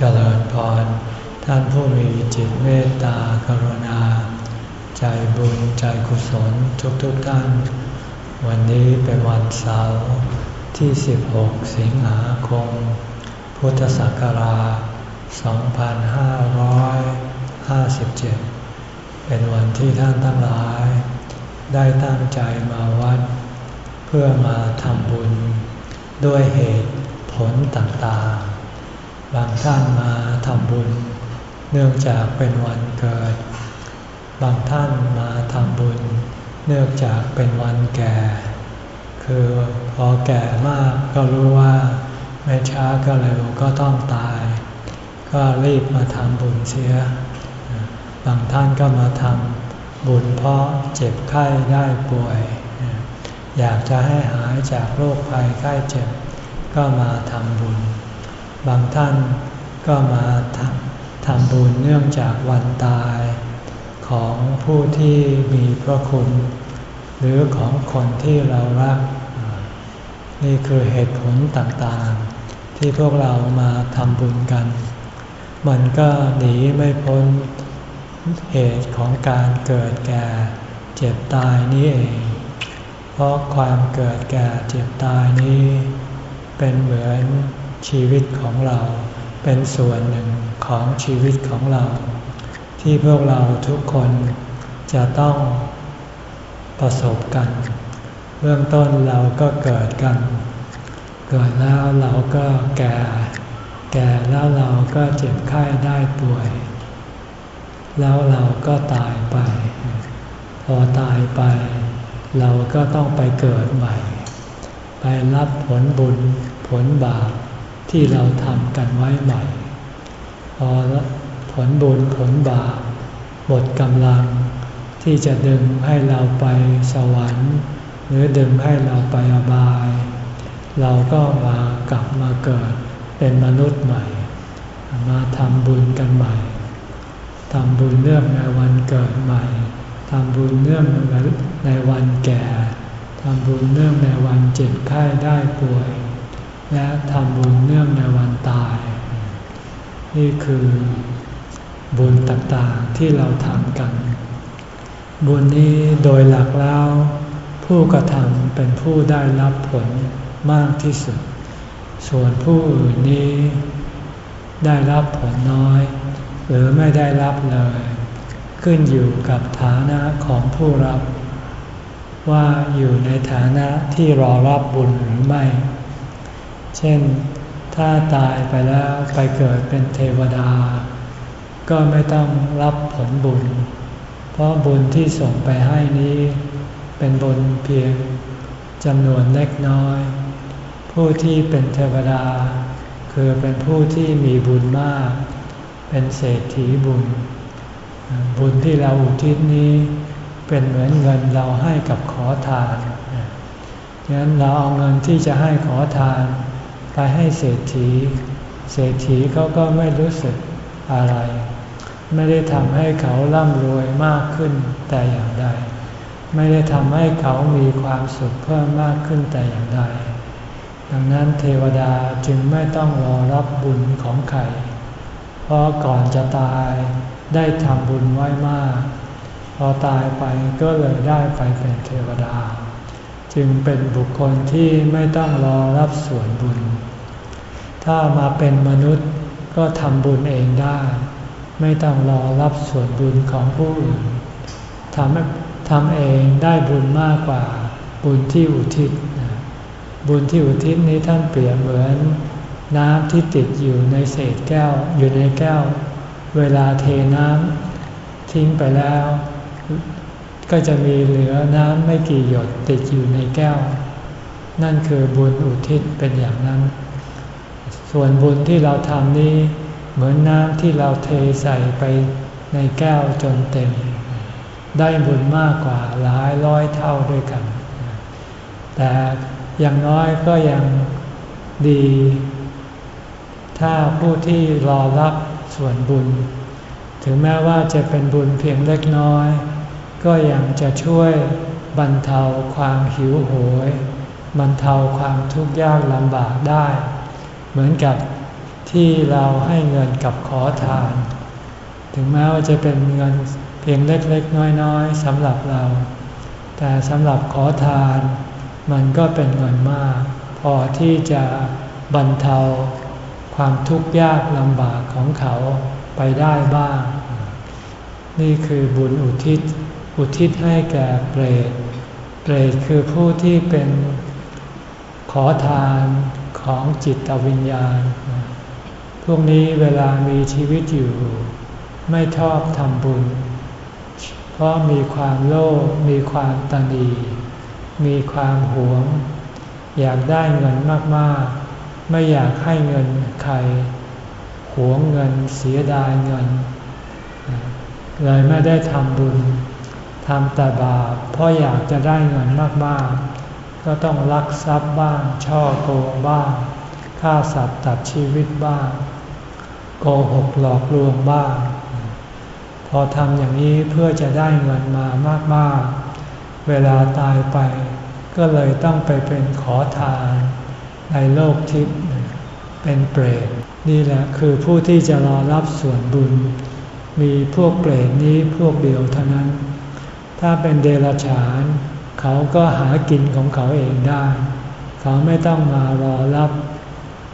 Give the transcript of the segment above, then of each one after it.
เจริญพร ท่านผู้มีจิตเมตตากรุณา ใจบุญใจกุศลทุกๆทท่าน วันนี้เป็นวันเสาร์ที่ 16 สิงหาคม พุทธศักราช 2557 เป็นวันที่ท่านทั้งหลาย ได้ตั้งใจมาวัด เพื่อมาทำบุญ ด้วยเหตุผลต่างๆ บางท่านมาทำบุญ เนื่องจากเป็นวันเกิด บางท่านมาทำบุญ เนื่องจากเป็นวันแก่ คือพอแก่มากก็รู้ว่า ไม่ช้าก็เร็วก็ต้องตาย ก็รีบมาทำบุญเสีย บางท่านก็มาทำบุญเพราะเจ็บไข้ได้ป่วย อยากจะให้หายจากโรคภัยไข้เจ็บก็มาทำบุญ บางท่านก็มาทำบุญเนื่องจากวันตาย ของผู้ที่มีพระคุณ หรือของคนที่เรารัก นี่คือเหตุผลต่างๆ ที่พวกเรามาทำบุญกัน มันก็หนีไม่พ้นเหตุของการเกิดแก่เจ็บตายนี้เอง เพราะความเกิดแก่เจ็บตายนี้ เป็นเหมือน ชีวิตของเราเป็นส่วนหนึ่งของชีวิตของเรา ที่พวกเราทุกคนจะต้องประสบกัน เบื้องต้นเราก็เกิดกัน เกิดแล้วเราก็แก่ แก่แล้วเราก็เจ็บไข้ได้ป่วย แล้วเราก็ตายไป พอตายไป เราก็ต้องไปเกิดใหม่ ไปรับผลบุญผลบาป ที่เราทำกันไว้ใหม่ พอผลบุญผลบาปหมดกำลัง ที่จะดึงให้เราไปสวรรค์ หรือดึงให้เราไปอบาย เราก็มากลับมาเกิดเป็นมนุษย์ใหม่ มาทำบุญกันใหม่ทำบุญเนื่องในวันเกิดใหม่ทำบุญเนื่องในวันแก่ทำบุญเนื่องในวันเจ็บไข้ได้ป่วย และทำบุญเนื่องในวันตาย นี่คือบุญต่างๆที่เราทำกัน บุญนี้โดยหลักแล้ว ผู้กระทำเป็นผู้ได้รับผลมากที่สุด ส่วนผู้อื่นนี้ได้รับผลน้อย หรือไม่ได้รับเลย ขึ้นอยู่กับฐานะของผู้รับ ว่าอยู่ในฐานะที่รอรับบุญหรือไม่ เช่น ถ้าตายไปแล้วไปเกิดเป็นเทวดา ก็ไม่ต้องรับผลบุญ เพราะบุญที่ส่งไปให้นี้ เป็นบุญเพียงจำนวนเล็กน้อย ผู้ที่เป็นเทวดา คือเป็นผู้ที่มีบุญมาก เป็นเศรษฐีบุญ บุญที่เราอุทิศนี้เป็นเหมือนเงินเราให้กับขอทานดังนั้นเราเอาเงินที่จะให้ขอทาน ไปให้เศรษฐี เศรษฐีเขาก็ไม่รู้สึกอะไร ไม่ได้ทำให้เขาร่ำรวยมากขึ้นแต่อย่างใด ไม่ได้ทำให้เขามีความสุขเพิ่มมากขึ้นแต่อย่างใด ดังนั้นเทวดาจึงไม่ต้องรอรับบุญของใคร เพราะก่อนจะตายได้ทำบุญไว้มาก พอตายไปก็เลยได้ไปเป็นเทวดา จึงเป็นบุคคลที่ไม่ต้องรอรับส่วนบุญ ถ้ามาเป็นมนุษย์ก็ทำบุญเองได้ ไม่ต้องรอรับส่วนบุญของผู้อื่นทำทำเองได้บุญมากกว่าบุญที่อุทิศ บุญที่อุทิศนี้ท่านเปรียบเหมือน น้ำที่ติดอยู่ในเศษแก้วอยู่ในแก้ว เวลาเทน้ำทิ้งไปแล้ว ก็จะมีเหลือน้ำไม่กี่หยดติดอยู่ในแก้ว นั่นคือบุญอุทิศเป็นอย่างนั้น ส่วนบุญที่เราทำนี้ เหมือนน้ำที่เราเทใส่ไปในแก้วจนเต็ม ได้บุญมากกว่าหลายร้อยเท่าด้วยกัน แต่อย่างน้อยก็ยังดี ถ้าผู้ที่รอรับส่วนบุญ ถึงแม้ว่าจะเป็นบุญเพียงเล็กน้อย ก็ยังจะช่วยบรรเทาความหิวโหยบรรเทาความทุกข์ยากลำบากได้ เหมือนกับที่เราให้เงินกับขอทาน ถึงแม้ว่าจะเป็นเงินเพียงเล็กๆ น้อยๆสำหรับเรา แต่สำหรับขอทาน มันก็เป็นเงินมาก พอที่จะบรรเทาความทุกข์ยากลำบากของเขาไปได้บ้าง นี่คือบุญอุทิศ อุทิศให้แก่เปรต เปรตคือผู้ที่เป็นขอทานของจิตวิญญาณ พวกนี้เวลามีชีวิตอยู่ ไม่ชอบทำบุญ เพราะมีความโลภ มีความตนี มีความหวง อยากได้เงินมากๆ ไม่อยากให้เงินใคร หวงเงินเสียดายเงิน เลยไม่ได้ทำบุญ ทำแต่บาปเพราะอยากจะได้เงินมากๆ ก็ต้องลักทรัพย์บ้าง ช่อโกงบ้าง ฆ่าสัตว์ตัดชีวิตบ้าง โกหกหลอกลวงบ้าง พอทำอย่างนี้เพื่อจะได้เงินมามากๆ เวลาตายไป ก็เลยต้องไปเป็นขอทานในโลกทิพย์เป็นเปรตนี่แหละคือผู้ที่จะรอรับส่วนบุญ มีพวกเปรตนี้พวกเดียวเท่านั้น ถ้าเป็นเดรัจฉาน เขาก็หากินของเขาเองได้ เขาไม่ต้องมารอรับ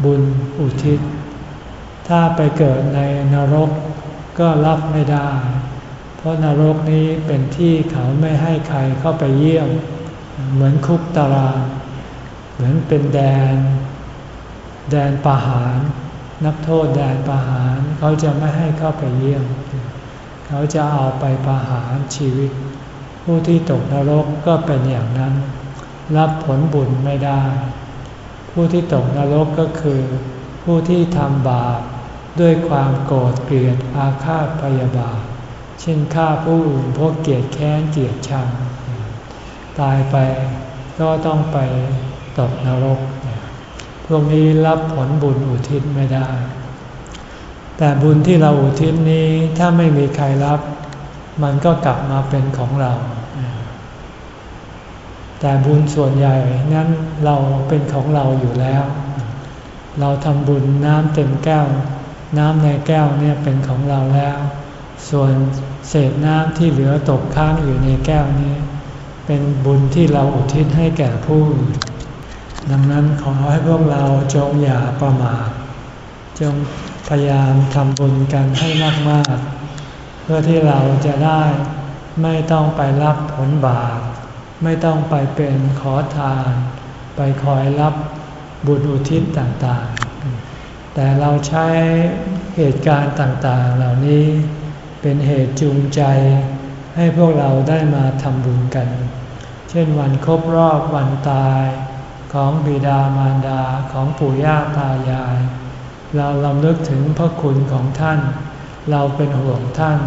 บุญอุทิศ ถ้าไปเกิดในนรกก็รับไม่ได้ เพราะนรกนี้เป็นที่เขาไม่ให้ใครเข้าไปเยี่ยม เหมือนคุกตาราง เหมือนเป็นแดน แดนประหาร นักโทษแดนประหาร เขาจะไม่ให้เข้าไปเยี่ยม เขาจะเอาไปประหารชีวิต ผู้ที่ตกนรกก็เป็นอย่างนั้น รับผลบุญไม่ได้ ผู้ที่ตกนรกก็คือ ผู้ที่ทำบาปด้วยความโกรธเกลียดอาฆาตพยาบาทเช่นฆ่าผู้อื่นพวกเกลียดแค้นเกลียดชัง ตายไปก็ต้องไปตกนรก พวกนี้รับผลบุญอุทิศไม่ได้ แต่บุญที่เราอุทิศนี้ถ้าไม่มีใครรับ มันก็กลับมาเป็นของเรา แต่บุญส่วนใหญ่นั้นเราเป็นของเราอยู่แล้ว เราทำบุญน้ำเต็มแก้ว น้ำในแก้วเนี่ยเป็นของเราแล้ว ส่วนเศษน้ำที่เหลือตกค้างอยู่ในแก้วนี้ เป็นบุญที่เราอุทิศให้แก่ผู้อื่นดังนั้นขอให้พวกเราจงอย่าประมาทจงพยายามทำบุญกันให้มากๆ เพื่อที่เราจะได้ไม่ต้องไปรับผลบาปไม่ต้องไปเป็นขอทาน ไปคอยรับบุญอุทิศต่างๆ แต่เราใช้เหตุการณ์ต่างๆ เหล่านี้เป็นเหตุจูงใจ ให้พวกเราได้มาทำบุญกัน เช่นวันครบรอบวันตายของบิดามารดาของปู่ย่าตายาย เราลำลึกถึงพระคุณของท่าน เราเป็นห่วงท่าน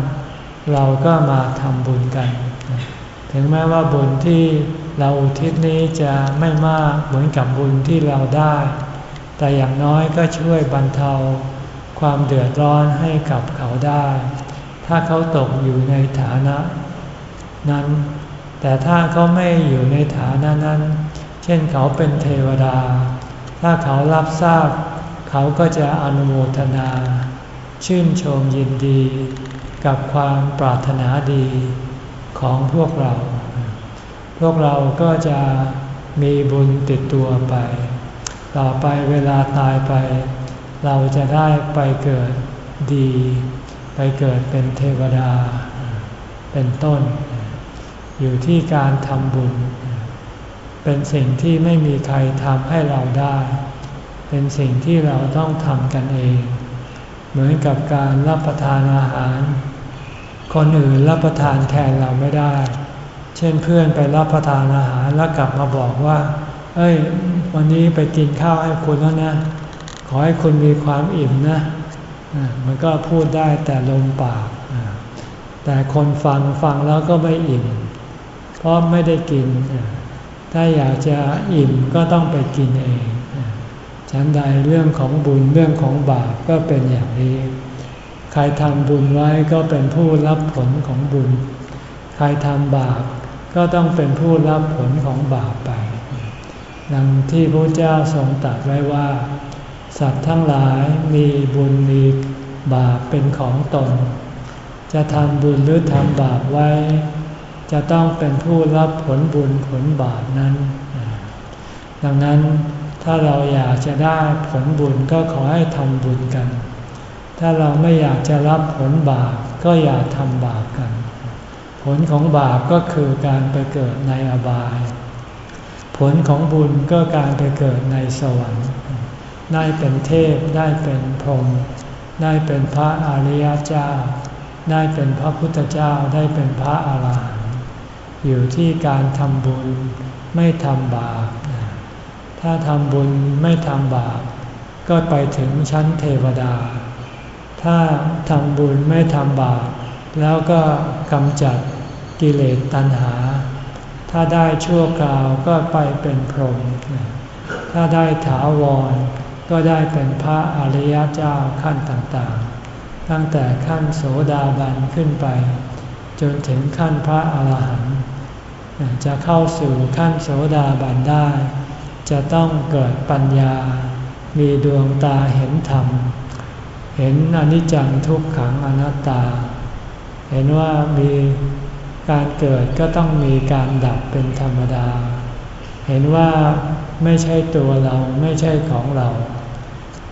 เราก็มาทำบุญกัน ถึงแม้ว่าบุญที่เราอุทิศนี้จะไม่มากเหมือนกับบุญที่เราได้ แต่อย่างน้อยก็ช่วยบรรเทาความเดือดร้อนให้กับเขาได้ ถ้าเขาตกอยู่ในฐานะ นั้น แต่ถ้าเขาไม่อยู่ในฐานะนั้น เช่นเขาเป็นเทวดา ถ้าเขารับทราบ เขาก็จะอนุโมทนา ชื่นชมยินดีกับความปรารถนาดีของพวกเรา พวกเราก็จะมีบุญติดตัวไป ต่อไปเวลาตายไป เราจะได้ไปเกิดดี ไปเกิดเป็นเทวดา เป็นต้น อยู่ที่การทำบุญ เป็นสิ่งที่ไม่มีใครทำให้เราได้ เป็นสิ่งที่เราต้องทำกันเอง เหมือนกับการรับประทานอาหาร คนอื่นรับประทานแทนเราไม่ได้ เช่นเพื่อนไปรับประทานอาหารแล้วกลับมาบอกว่า เอ้ย วันนี้ไปกินข้าวให้คุณแล้วนะ ขอให้คุณมีความอิ่มนะ มันก็พูดได้แต่ลมปาก แต่คนฟังฟังแล้วก็ไม่อิ่ม เพราะไม่ได้กิน ถ้าอยากจะอิ่มก็ต้องไปกินเอง ฉันใดเรื่องของบุญเรื่องของบาปก็เป็นอย่างนี้ ใครทำบุญไว้ก็เป็นผู้รับผลของบุญ ใครทำบาปก็ต้องเป็นผู้รับผลของบาปไป ดังที่พระเจ้าทรงตรัสไว้ว่า สัตว์ทั้งหลายมีบุญมีบาปเป็นของตน จะทำบุญหรือทำบาปไว้ จะต้องเป็นผู้รับผลบุญผลบาปนั้น ดังนั้น ถ้าเราอยากจะได้ผลบุญก็ขอให้ทำบุญกัน ถ้าเราไม่อยากจะรับผลบาปก็อย่าทำบาปกัน ผลของบาปก็คือการไปเกิดในอบาย ผลของบุญก็การไปเกิดในสวรรค์ ได้เป็นเทพได้เป็นพรหมได้เป็นพระอริยเจ้า ได้เป็นพระพุทธเจ้าได้เป็นพระอาหารหันต์อยู่ที่การทำบุญไม่ทำบาป ถ้าทำบุญไม่ทำบาป ก็ไปถึงชั้นเทวดา ถ้าทำบุญไม่ทำบาป แล้วก็กำจัดกิเลสตัณหา ถ้าได้ชั่วคราวก็ไปเป็นพรหม ถ้าได้ถาวร ก็ได้เป็นพระอริยเจ้าขั้นต่างๆ ตั้งแต่ขั้นโสดาบันขึ้นไป จนถึงขั้นพระอาหารหันต์จะเข้าสู่ขั้นโสดาบันได้ จะต้องเกิดปัญญา มีดวงตาเห็นธรรม เห็นอนิจจังทุกขังอนัตตา เห็นว่ามีการเกิดก็ต้องมีการดับเป็นธรรมดา เห็นว่าไม่ใช่ตัวเราไม่ใช่ของเรา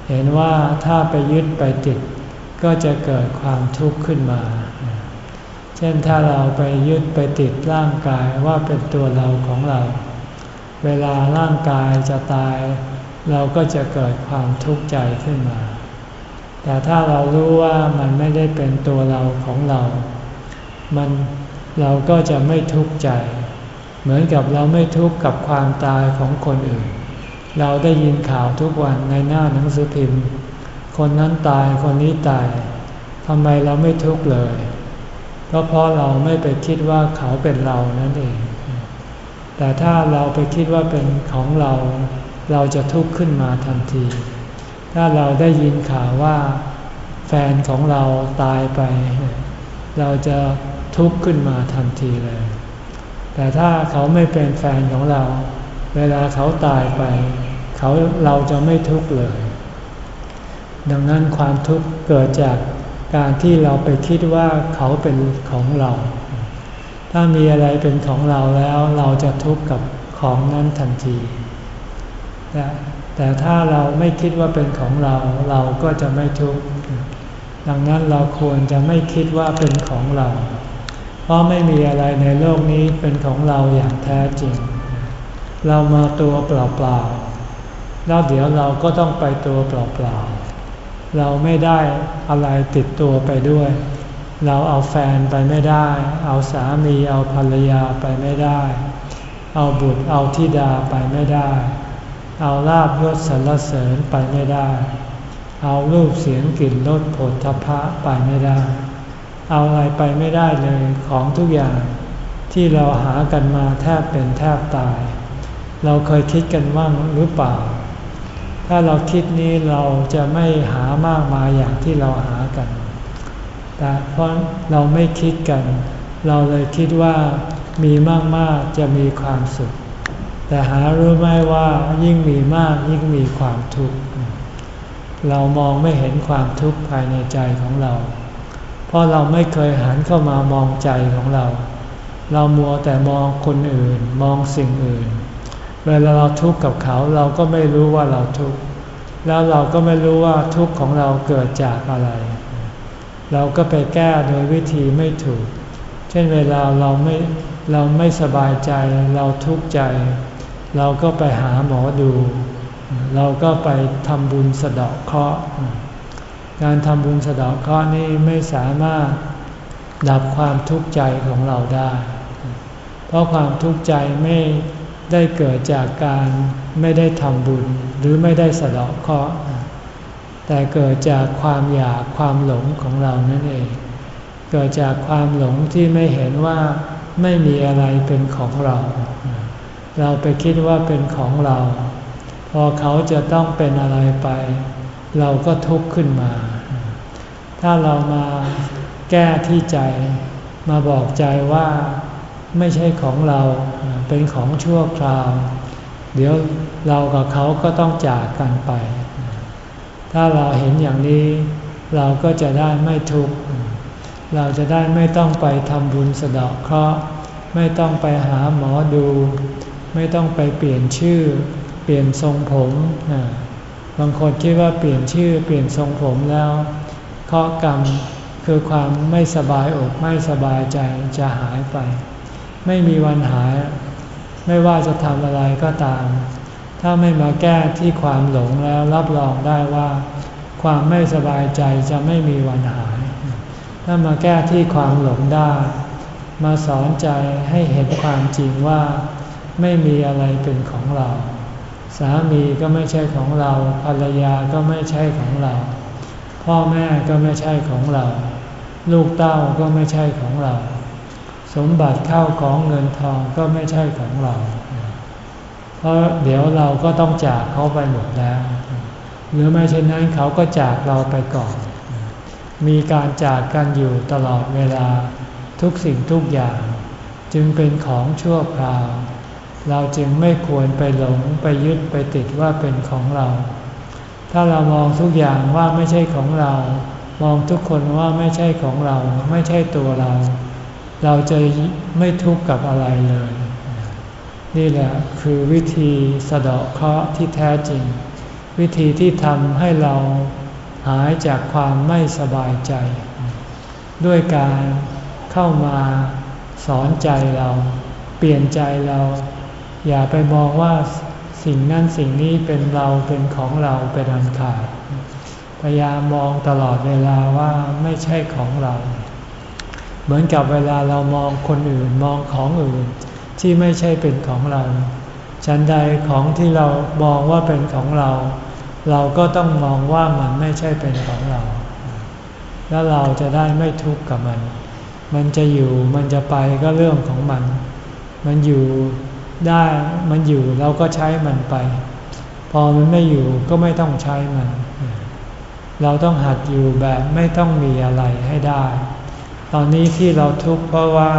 เห็นว่าถ้าไปยึดไปติด ก็จะเกิดความทุกข์ขึ้นมา เช่นถ้าเราไปยึดไปติดร่างกายว่าเป็นตัวเราของเรา เวลาร่างกายจะตาย เราก็จะเกิดความทุกข์ใจขึ้นมา แต่ถ้าเรารู้ว่ามันไม่ได้เป็นตัวเราของเรา มันเราก็จะไม่ทุกข์ใจ เหมือนกับเราไม่ทุกข์กับความตายของคนอื่น เราได้ยินข่าวทุกวันในหน้าหนังสือพิมพ์ คนนั้นตายคนนี้ตายทำไมเราไม่ทุกข์เลย ก็เพราะเราไม่ไปคิดว่าเขาเป็นเรานั่นเอง แต่ถ้าเราไปคิดว่าเป็นของเรา เราจะทุกข์ขึ้นมาทันที ถ้าเราได้ยินข่าวว่าแฟนของเราตายไป เราจะทุกข์ขึ้นมาทันทีเลย แต่ถ้าเขาไม่เป็นแฟนของเรา เวลาเขาตายไป เขาเราจะไม่ทุกข์เลย ดังนั้นความทุกข์เกิดจากการที่เราไปคิดว่าเขาเป็นของเรา ถ้ามีอะไรเป็นของเราแล้วเราจะทุกข์กับของนั้นทันทีแต่แต่ถ้าเราไม่คิดว่าเป็นของเราเราก็จะไม่ทุกข์ดังนั้นเราควรจะไม่คิดว่าเป็นของเรา เพราะไม่มีอะไรในโลกนี้เป็นของเราอย่างแท้จริง เรามาตัวเปล่าๆแล้วเดี๋ยวเราก็ต้องไปตัวเปล่าๆเราไม่ได้อะไรติดตัวไปด้วย เราเอาแฟนไปไม่ได้ เอาสามีเอาภรรยาไปไม่ได้ เอาบุตรเอาธิดาไปไม่ได้ เอาลาบยศสรรเสริญไปไม่ได้ เอารูปเสียงกลิ่นรสผลทพะไปไม่ได้ เอาอะไรไปไม่ได้เลยของทุกอย่างที่เราหากันมาแทบเป็นแทบตาย เราเคยคิดกันว่างหรือเปล่า ถ้าเราคิดนี้เราจะไม่หามากมายอย่างที่เราหากัน แต่เพราะเราไม่คิดกัน เราเลยคิดว่ามีมากๆจะมีความสุข แต่หารู้ไหมว่ายิ่งมีมากยิ่งมีความทุกข์ เรามองไม่เห็นความทุกข์ภายในใจของเรา เพราะเราไม่เคยหันเข้ามามองใจของเรา เรามัวแต่มองคนอื่นมองสิ่งอื่น เวลาเราทุกข์กับเขาเราก็ไม่รู้ว่าเราทุกข์ แล้วเราก็ไม่รู้ว่าทุกข์ของเราเกิดจากอะไร เราก็ไปแก้โดยวิธีไม่ถูก เช่นเวลาเราไม่เราไม่สบายใจเราทุกข์ใจ เราก็ไปหาหมอดู เราก็ไปทำบุญสะเดาะเคราะห์การทำบุญสะเดาะเคราะห์นี้ไม่สามารถดับความทุกข์ใจของเราได้ เพราะความทุกข์ใจไม่ได้เกิดจากการไม่ได้ทำบุญหรือไม่ได้สะเดาะเคราะห์ แต่เกิดจากความอยากความหลงของเรานั่นเอง เกิดจากความหลงที่ไม่เห็นว่าไม่มีอะไรเป็นของเรา เราไปคิดว่าเป็นของเรา พอเขาจะต้องเป็นอะไรไป เราก็ทุกข์ขึ้นมา ถ้าเรามาแก้ที่ใจ มาบอกใจว่าไม่ใช่ของเรา เป็นของชั่วคราว เดี๋ยวเรากับเขาก็ต้องจากกันไป ถ้าเราเห็นอย่างนี้ เราก็จะได้ไม่ทุกข์ เราจะได้ไม่ต้องไปทำบุญสะเดาะเคราะห์ ไม่ต้องไปหาหมอดู ไม่ต้องไปเปลี่ยนชื่อ เปลี่ยนทรงผม บางคนคิดว่าเปลี่ยนชื่อเปลี่ยนทรงผมแล้วเคราะกรรมคือความไม่สบายอกไม่สบายใจจะหายไป ไม่มีวันหาย ไม่ว่าจะทำอะไรก็ตาม ถ้าไม่มาแก้ที่ความหลงแล้วรับรองได้ว่า ความไม่สบายใจจะไม่มีวันหาย ถ้ามาแก้ที่ความหลงได้ มาสอนใจให้เห็นความจริงว่า ไม่มีอะไรเป็นของเรา สามีก็ไม่ใช่ของเรา ภรรยาก็ไม่ใช่ของเรา พ่อแม่ก็ไม่ใช่ของเรา ลูกเต้าก็ไม่ใช่ของเรา สมบัติเข้าของเงินทองก็ไม่ใช่ของเรา ราะเดี๋ยวเราก็ต้องจากเขาไปหมดแล้ว หรือไม่เช่นนั้นเขาก็จากเราไปก่อน มีการจากกันอยู่ตลอดเวลาทุกสิ่งทุกอย่าง จึงเป็นของชั่วคราว เราจึงไม่ควรไปหลงไปยึดไปติดว่าเป็นของเรา ถ้าเรามองทุกอย่างว่าไม่ใช่ของเรา มองทุกคนว่าไม่ใช่ของเรา ไม่ใช่ตัวเรา เราจะไม่ทุกข์กับอะไรเลย นี่แหละคือวิธีสะเดาะเคราะห์ที่แท้จริง วิธีที่ทำให้เราหายจากความไม่สบายใจ ด้วยการเข้ามาสอนใจเรา เปลี่ยนใจเรา อย่าไปมองว่าสิ่งนั้นสิ่งนี้เป็นเราเป็นของเราเป็นอันขาดพยายามมองตลอดเวลาว่าไม่ใช่ของเรา เหมือนกับเวลาเรามองคนอื่นมองของอื่น ที่ไม่ใช่เป็นของเรา ฉันใดของที่เรามองว่าเป็นของเรา เราก็ต้องมองว่ามันไม่ใช่เป็นของเรา แล้วเราจะได้ไม่ทุกข์กับมัน มันจะอยู่มันจะไปก็เรื่องของมัน มันอยู่ได้มันอยู่เราก็ใช้มันไป พอมันไม่อยู่ก็ไม่ต้องใช้มัน เราต้องหัดอยู่แบบไม่ต้องมีอะไรให้ได้ ตอนนี้ที่เราทุกข์เพราะว่า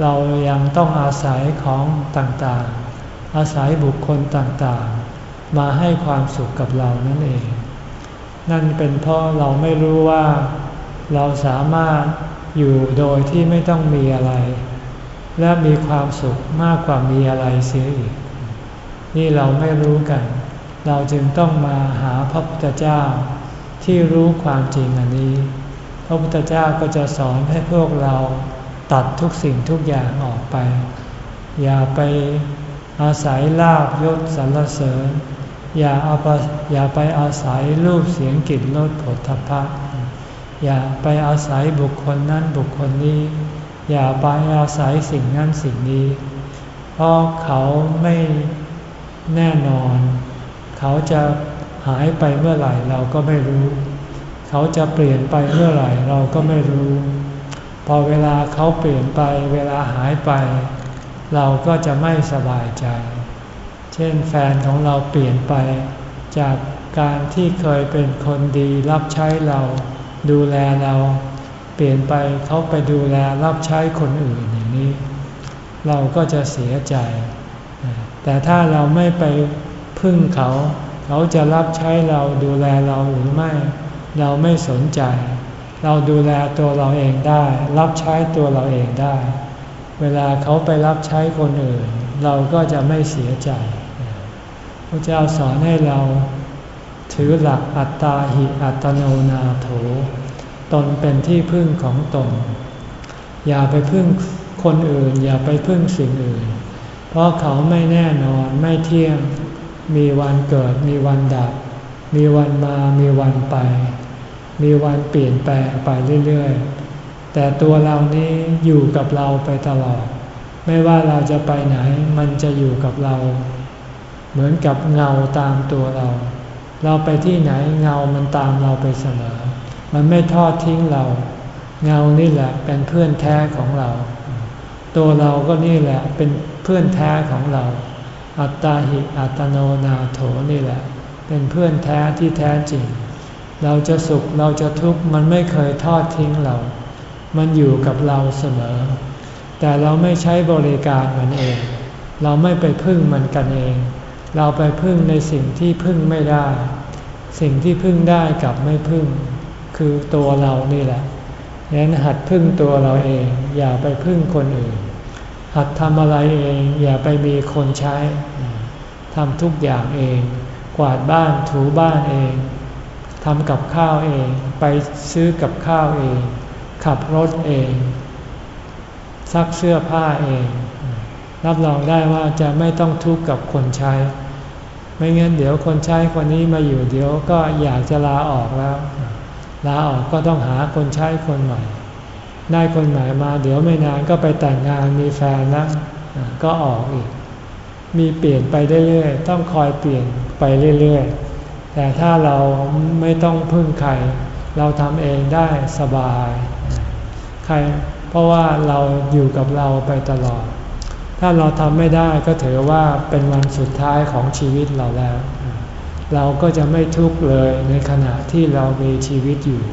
เรายังต้องอาศัยของต่างๆ อาศัยบุคคลต่างๆ มาให้ความสุขกับเรานั่นเอง นั่นเป็นเพราะเราไม่รู้ว่าเราสามารถอยู่โดยที่ไม่ต้องมีอะไร และมีความสุขมากกว่ามีอะไรเสียอีก นี่เราไม่รู้กัน เราจึงต้องมาหาพระพุทธเจ้า ที่รู้ความจริงอันนี้ พระพุทธเจ้าก็จะสอนให้พวกเรา ตัดทุกสิ่งทุกอย่างออกไป อย่าไปอาศัยลาบยศสรรเสริญ อย่าเอาอย่าไปอาศัยรูปเสียงกลิ่นรสผลทพะอย่าไปอาศัยบุคคลนั้นบุคคลนี้ อย่าไปอาศัยสิ่งนั้นสิ่งนี้ เพราะเขาไม่แน่นอน เขาจะหายไปเมื่อไหร่เราก็ไม่รู้ เขาจะเปลี่ยนไปเมื่อไหร่เราก็ไม่รู้ อเวลาเขาเปลี่ยนไปเวลาหายไป เราก็จะไม่สบายใจ เช่นแฟนของเราเปลี่ยนไป จากการที่เคยเป็นคนดีรับใช้เราดูแลเรา เปลี่ยนไปเขาไปดูแลรับใช้คนอื่นอย่างนี้ เราก็จะเสียใจ แต่ถ้าเราไม่ไปพึ่งเขา เขาจะรับใช้เราดูแลเราหรือไม่ เราไม่สนใจ เราดูแลตัวเราเองได้ รับใช้ตัวเราเองได้ เวลาเขาไปรับใช้คนอื่น เราก็จะไม่เสียใจพระเจ้าสอนให้เราถือหลักอัตตาหิอัตโนนาโถ ตนเป็นที่พึ่งของตน อย่าไปพึ่งคนอื่น อย่าไปพึ่งสิ่งอื่น เพราะเขาไม่แน่นอนไม่เที่ยง มีวันเกิดมีวันดับ มีวันมามีวันไป มีวันเปลี่ยนแปลงไปเรื่อยๆ แต่ตัวเรานี้อยู่กับเราไปตลอด ไม่ว่าเราจะไปไหนมันจะอยู่กับเรา เหมือนกับเงาตามตัวเรา เราไปที่ไหนเงามันตามเราไปเสมอ มันไม่ทอดทิ้งเรา เงานี่แหละเป็นเพื่อนแท้ของเรา ตัวเราก็นี่แหละเป็นเพื่อนแท้ของเรา อัตตาหิอัตโนนาโถนี่แหละ เป็นเพื่อนแท้ที่แท้จริง เราจะสุขเราจะทุกข์มันไม่เคยทอดทิ้งเรา มันอยู่กับเราเสมอ แต่เราไม่ใช้บริการมันเอง เราไม่ไปพึ่งมันกันเอง เราไปพึ่งในสิ่งที่พึ่งไม่ได้ สิ่งที่พึ่งได้กับไม่พึ่ง คือตัวเรานี่แหละงั้นหัดพึ่งตัวเราเอง อย่าไปพึ่งคนอื่น หัดทำอะไรเอง อย่าไปมีคนใช้ทำทุกอย่างเอง กวาดบ้านถูบ้านเอง ทำกับข้าวเอง ไปซื้อกับข้าวเอง ขับรถเอง ซักเสื้อผ้าเอง รับรองได้ว่าจะไม่ต้องทุกข์กับคนใช้ ไม่งั้นเดี๋ยวคนใช้คนนี้มาอยู่เดี๋ยวก็อยากจะลาออกแล้ว ลาออกก็ต้องหาคนใช้คนใหม่ ได้คนใหม่มาเดี๋ยวไม่นานก็ไปแต่งงานมีแฟนแล้วก็ออกอีก มีเปลี่ยนไปเรื่อยๆต้องคอยเปลี่ยนไปเรื่อยๆ แต่ถ้าเราไม่ต้องพึ่งใคร เราทำเองได้สบาย ใคร เพราะว่าเราอยู่กับเราไปตลอด ถ้าเราทำไม่ได้ก็ถือว่าเป็นวันสุดท้ายของชีวิตเราแล้ว เราก็จะไม่ทุกข์เลยในขณะที่เรามีชีวิตอยู่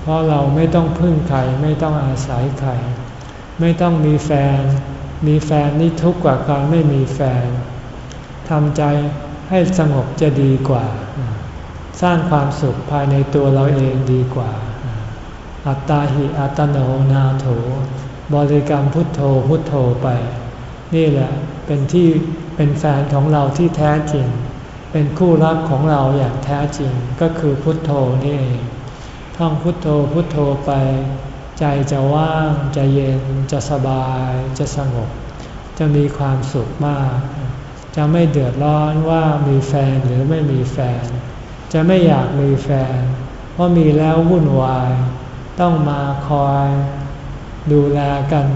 เพราะเราไม่ต้องพึ่งใคร ไม่ต้องอาศัยใคร ไม่ต้องมีแฟน มีแฟนนี่ทุกข์กว่าการไม่มีแฟนทำใจ ให้สงบจะดีกว่า สร้างความสุขภายในตัวเราเองดีกว่า อัตตาหิอัตโนนาโถ บริกรรมพุทโธพุทโธไป นี่แหละเป็นที่เป็นแฟนของเราที่แท้จริง เป็นคู่รักของเราอย่างแท้จริงก็คือพุทโธนี่เองท่องพุทโธพุทโธไป ใจจะว่างจะเย็นจะสบาย จะสงบ จะมีความสุขมาก จะไม่เดือดร้อนว่ามีแฟนหรือไม่มีแฟน จะไม่อยากมีแฟน เพราะมีแล้ววุ่นวาย ต้องมาคอยดูแลกัน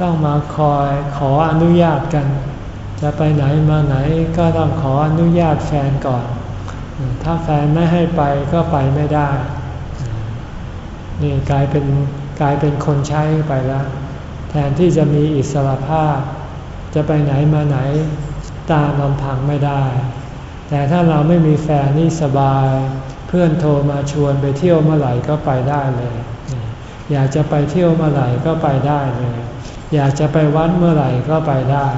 ต้องมาคอยขออนุญาตกัน จะไปไหนมาไหนก็ต้องขออนุญาตแฟนก่อน ถ้าแฟนไม่ให้ไปก็ไปไม่ได้ นี่กลายเป็นกลายเป็นคนใช้ไปแล้ว แทนที่จะมีอิสระภาพ จะไปไหนมาไหน ตามลำพังไม่ได้ แต่ถ้าเราไม่มีแฟนนี่สบาย เพื่อนโทรมาชวนไปเที่ยวเมื่อไหร่ก็ไปได้เลย อยากจะไปเที่ยวเมื่อไหร่ก็ไปได้เลย อยากจะไปวัดเมื่อไหร่ก็ไปได้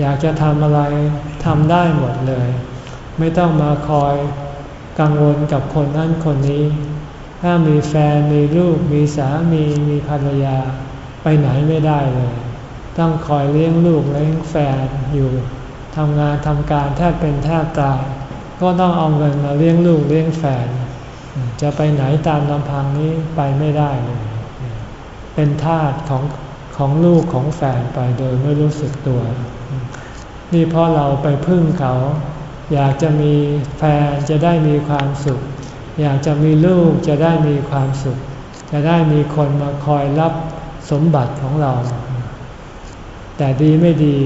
อยากจะทำอะไรทำได้หมดเลย ไม่ต้องมาคอยกังวลกับคนนั้นคนนี้ ถ้ามีแฟนมีลูก มีสามีมีภรรยา ไปไหนไม่ได้เลย ต้องคอยเลี้ยงลูกเลี้ยงแฟนอยู่ ทำงานทำการแทบเป็นแทบตาย ก็ต้องเอาเงินมาเลี้ยงลูกเลี้ยงแฟน จะไปไหนตามลำพังนี้ไปไม่ได้เลย เป็นทาสของของลูกของแฟนไปโดยไม่รู้สึกตัว นี่เพราะเราไปพึ่งเขา อยากจะมีแฟนจะได้มีความสุข อยากจะมีลูกจะได้มีความสุข จะได้มีคนมาคอยรับสมบัติของเรา แต่ดีไม่ดี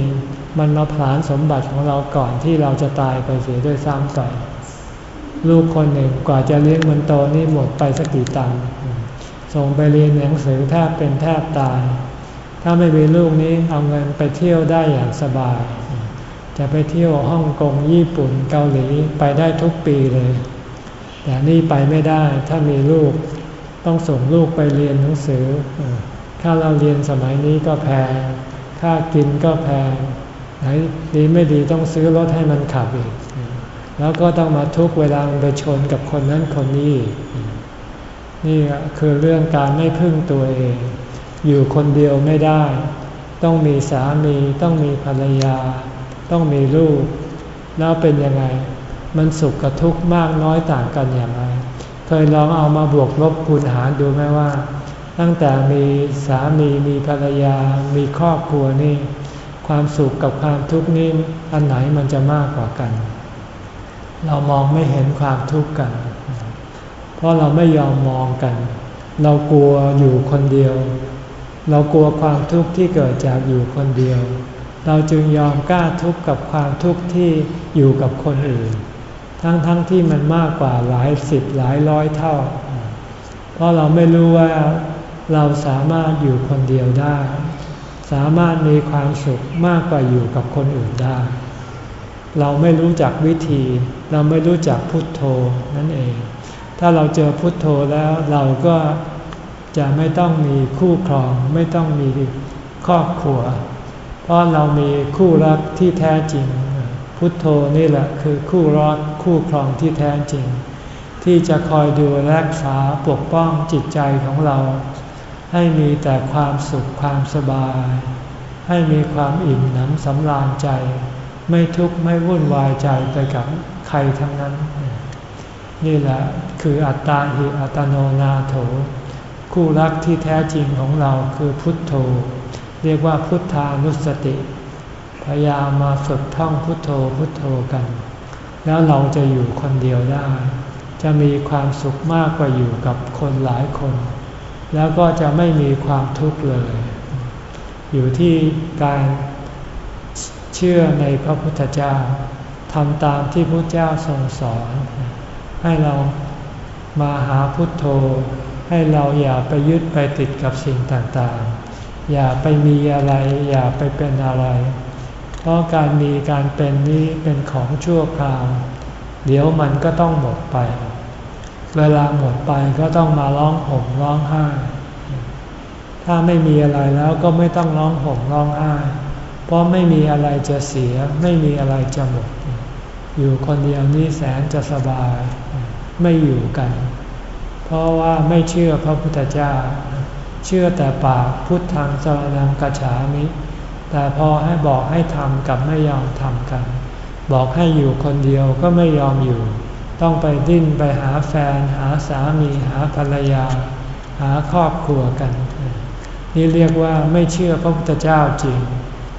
มันมาผลานสมบัติของเราก่อนที่เราจะตายไปเสียด้วยซ้ำไปลูกคนหนึ่งกว่าจะเลี้ยงมันโตนี่หมดไปสักกี่ตังค์ส่งไปเรียนหนังสือแทบเป็นแทบตาย ถ้าไม่มีลูกนี้เอาเงินไปเที่ยวได้อย่างสบาย จะไปเที่ยวฮ่องกงญี่ปุ่นเกาหลีไปได้ทุกปีเลย แต่นี่ไปไม่ได้ถ้ามีลูกต้องส่งลูกไปเรียนหนังสือค่าเราเรียนสมัยนี้ก็แพง ค่ากินก็แพง ไหนดีไม่ดีต้องซื้อรถให้มันขับอีก แล้วก็ต้องมาทุกเวลาไปชนกับคนนั้นคนนี้ นี่คือเรื่องการไม่พึ่งตัวเอง อยู่คนเดียวไม่ได้ ต้องมีสามี ต้องมีภรรยา ต้องมีลูก แล้วเป็นยังไง มันสุขกับทุกข์มากน้อยต่างกันอย่างไร เคยลองเอามาบวกลบคูณหารดูไหมว่า ตั้งแต่มีสามีมีภรรยา มีครอบครัวนี่ ความสุขกับความทุกข์นี่อันไหนมันจะมากกว่ากัน เรามองไม่เห็นความทุกข์กัน เพราะเราไม่ยอมมองกัน เรากลัวอยู่คนเดียว เรากลัวความทุกข์ที่เกิดจากอยู่คนเดียว เราจึงยอมกล้าทุกข์กับความทุกข์ที่อยู่กับคนอื่น ทั้งๆทที่มันมากกว่าหลายสิบหลายร้อยเท่า เพราะเราไม่รู้ว่าเราสามารถอยู่คนเดียวได้ สามารถมีความสุขมากกว่าอยู่กับคนอื่นได้ เราไม่รู้จักวิธี เราไม่รู้จักพุทโธนั่นเอง ถ้าเราเจอพุทโธแล้วเราก็จะไม่ต้องมีคู่ครอง ไม่ต้องมีครอบครัว เพราะเรามีคู่รักที่แท้จริง พุทโธนี่แหละคือคู่รักคู่ครองที่แท้จริง ที่จะคอยดูรักษาปกป้องจิตใจของเรา ให้มีแต่ความสุขความสบาย ให้มีความอิ่มหนำสำราญใจ ไม่ทุกข์ไม่วุ่นวายใจไปกับใครทั้งนั้น นี่แหละคืออัตตาหิอัตโนนาโถ คู่รักที่แท้จริงของเราคือพุทโธ เรียกว่าพุทธานุสติ พยายามมาฝึกท่องพุทโธพุทโธกัน แล้วเราจะอยู่คนเดียวได้ จะมีความสุขมากกว่าอยู่กับคนหลายคน แล้วก็จะไม่มีความทุกข์เลย อยู่ที่การเชื่อในพระพุทธเจ้าทำตามที่พระเจ้าทรงสอน ให้เรามาหาพุทโธ ให้เราอย่าไปยึดไปติดกับสิ่งต่างๆ อย่าไปมีอะไร อย่าไปเป็นอะไร เพราะการมีการเป็นนี้เป็นของชั่วคราว เดี๋ยวมันก็ต้องหมดไป เวลาหมดไปก็ต้องมาร้องห่มร้องไห้ ถ้าไม่มีอะไรแล้วก็ไม่ต้องร้องห่มร้องไห้ เพราะไม่มีอะไรจะเสีย ไม่มีอะไรจะหมด อยู่คนเดียวนี้แสนจะสบาย ไม่อยู่กัน เพราะว่าไม่เชื่อพระพุทธเจ้า เชื่อแต่ปากพุทธังสรนังกัจฉามิ แต่พอให้บอกให้ทำกับไม่ยอมทำกัน บอกให้อยู่คนเดียวก็ไม่ยอมอยู่ ต้องไปดิ้นไปหาแฟน หาสามีหาภรรยา หาครอบครัวกัน นี่เรียกว่าไม่เชื่อพระพุทธเจ้าจริง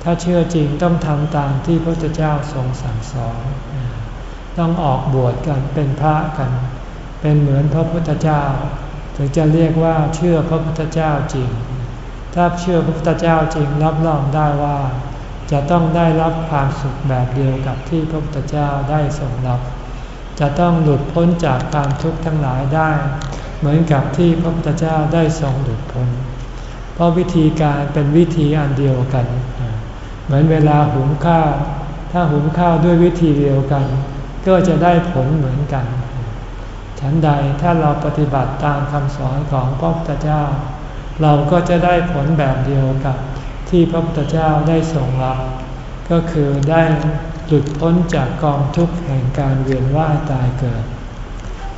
ถ้าเชื่อจริงต้องทำตามที่พระพุทธเจ้าทรงสั่งสอน ต้องออกบวชกันเป็นพระกัน เป็นเหมือนพระพุทธเจ้า ถึงจะเรียกว่าเชื่อพระพุทธเจ้าจริง ถ้าเชื่อพระพุทธเจ้าจริงรับรองได้ว่า จะต้องได้รับความสุขแบบเดียวกับที่พระพุทธเจ้าได้ทรงรับ จะต้องหลุดพ้นจากความทุกข์ทั้งหลายได้ เหมือนกับที่พระพุทธเจ้าได้ทรงหลุดพ้น เพราะวิธีการเป็นวิธีอันเดียวกัน เหมือนเวลาหุงข้าว ถ้าหุงข้าวด้วยวิธีเดียวกัน ก็จะได้ผลเหมือนกัน ฉันใดถ้าเราปฏิบัติตามคำสอนของพระพุทธเจ้า เราก็จะได้ผลแบบเดียวกับที่พระพุทธเจ้าได้ทรงรับ ก็คือได้ หลุดพ้นจากกองทุกข์แห่งการเวียนว่ายตายเกิด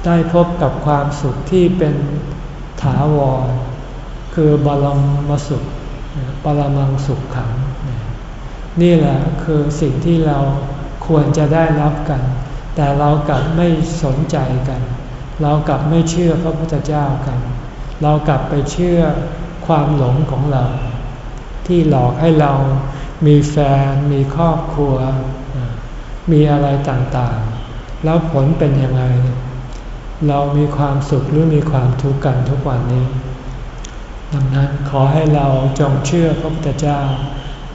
ได้พบกับความสุขที่เป็นถาวร คือบรมมสุข ปรมังสุขขัง นี่แหละคือสิ่งที่เราควรจะได้รับกัน แต่เรากลับไม่สนใจกัน เรากลับไม่เชื่อพระพุทธเจ้ากัน เรากลับไปเชื่อความหลงของเรา ที่หลอกให้เรามีแฟน มีครอบครัว มีอะไรต่างๆ แล้วผลเป็นยังไง เรามีความสุขหรือมีความทุกข์กันทุกวันนี้ ดังนั้นขอให้เราจงเชื่อพระพุทธเจ้า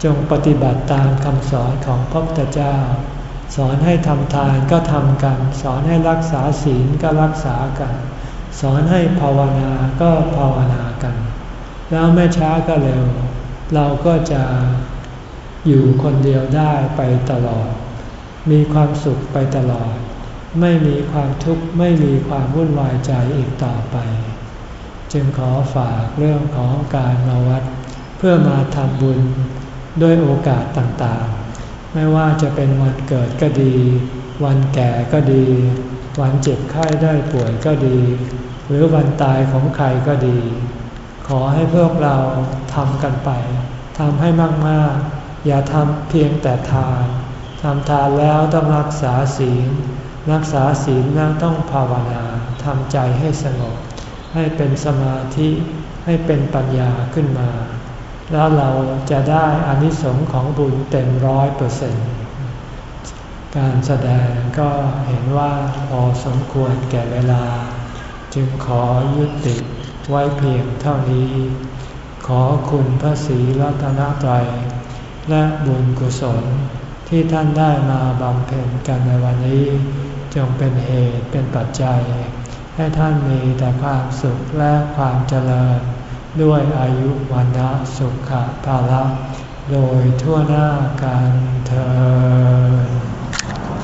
จงปฏิบัติตามคำสอนของพระพุทธเจ้า สอนให้ทำทานก็ทำกัน สอนให้รักษาศีลก็รักษากัน สอนให้ภาวนาก็ภาวนากัน แล้วไม่ช้าก็เร็ว เราก็จะอยู่คนเดียวได้ไปตลอด มีความสุขไปตลอด ไม่มีความทุกข์ไม่มีความวุ่นวายใจอีกต่อไป จึงขอฝากเรื่องของการมาวัด เพื่อมาทำบุญด้วยโอกาสต่างๆ ไม่ว่าจะเป็นวันเกิดก็ดี วันแก่ก็ดี วันเจ็บไข้ได้ป่วยก็ดี หรือวันตายของใครก็ดี ขอให้พวกเราทำกันไปทำให้มากๆ อย่าทำเพียงแต่ทาน ทำทานแล้วต้องรักษาศีล รักษาศีลแล้วต้องภาวนาทำใจให้สงบ ให้เป็นสมาธิให้เป็นปัญญาขึ้นมา แล้วเราจะได้อานิสงส์ของบุญเต็มร้อยเปอร์เซ็นต์การแสดงก็เห็นว่าพอสมควรแก่เวลา จึงขอยุติไว้เพียงเท่านี้ ขอคุณพระศรีรัตนตรัยและบุญกุศล ที่ท่านได้มาบำเพ็ญกันในวันนี้ จงเป็นเหตุเป็นปัจจัย ให้ท่านมีแต่ความสุขและความเจริญ ด้วยอายุวันนะสุขภาละโดยทั่วหน้าการเธอ